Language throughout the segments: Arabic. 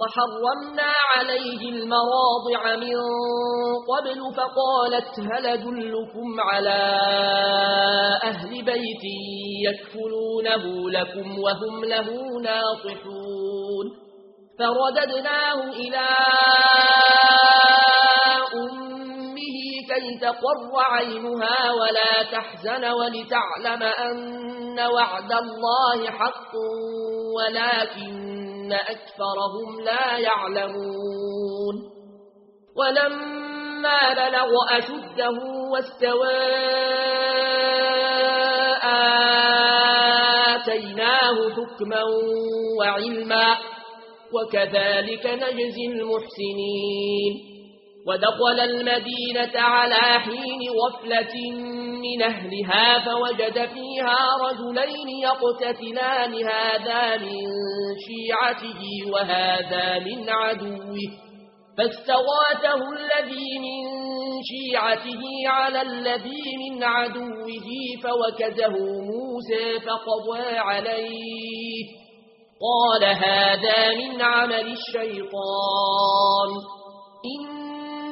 وحرمنا عليه المراضع من قبل فقالت هل دلكم على أهل بيت يكفلونه لكم وهم له ناطحون فرددناه إلى أمه كي تقر عينها ولا تحزن ولتعلم أن وعد الله حق ولكن ولكن أكثرهم لا يعلمون ولما بلغ أشده واستوى آتيناه حكما وعلما وكذلك نجزي المحسنين ودخل المدينة على حين غفلة من أهلها فوجد فيها رجلين يقتتلان هذا من شيعته وهذا من عدوه. فاستغاته الذي من شيعته على الذي من عدوه فوكزه موسى فقضى عليه. قال هذا من عمل الشيطان.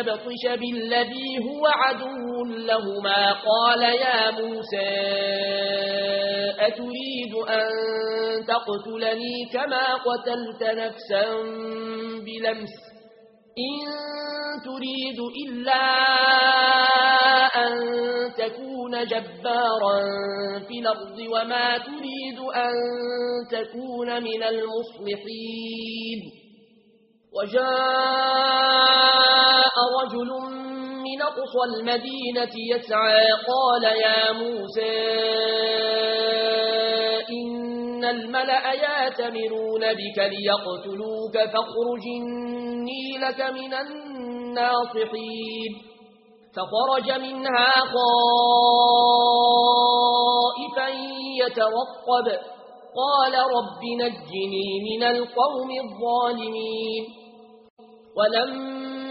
يبطش بالذي هو عدو لهما. قال يا موسى أتريد أن تقتلني كما قتلت نفسا بلمس؟ إن تريد إلا أن تكون جبارا في الأرض وما تريد أن تكون من المصلحين. وجاء رجل من أقصى المدينة يسعى قال يا موسى إن الملأ يأتمرون بك ليقتلوك فاخرجني لك من الناصحين. فخرج منها خائفا يترقب قال رب نجني من القوم الظالمين. ولما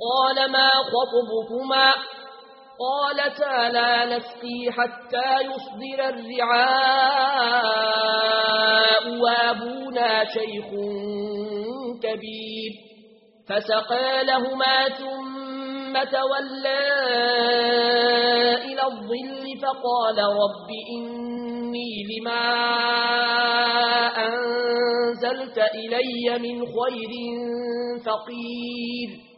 قال ما خطبكما؟ قالتا لا نسقي حتى يصدر الرعاء وابونا شيخ كبير. فسقى لهما ثم تولى إلى الظل فقال رب إني لما أنزلت إلي من خير فقير.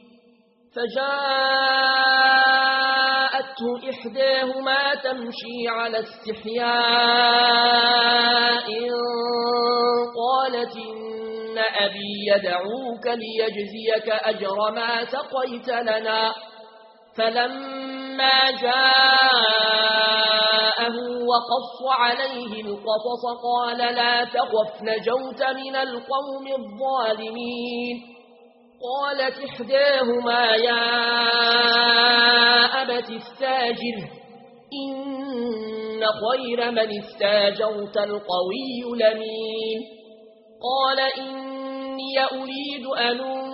فجاءته إحداهما تمشي على استحياء. قالت إن أبي يدعوك ليجزيك أجر ما تقيت لنا. فلما جاءه وقص عليه القصص قال لا تقف نجوت من القوم الظالمين. قالت إحداهما يا أبت استاجر إن خير من استاجرت القوي لمين قال إني أريد أن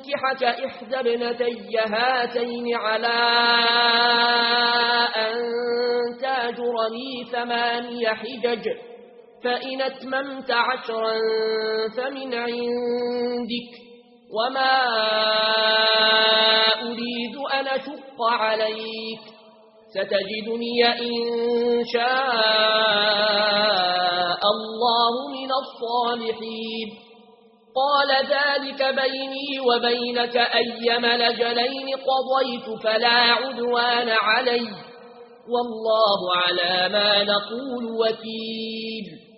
أنكحك إحدى ابنتي هاتين على أن تاجرني ثماني حجج فإن أتممت عشرا فمن عندك. وما أريد أن أشق عليك ستجدني إن شاء الله من الصالحين قال ذلك بيني وبينك أيما لجلين قضيت فلا عدوان علي والله على ما نقول وكيل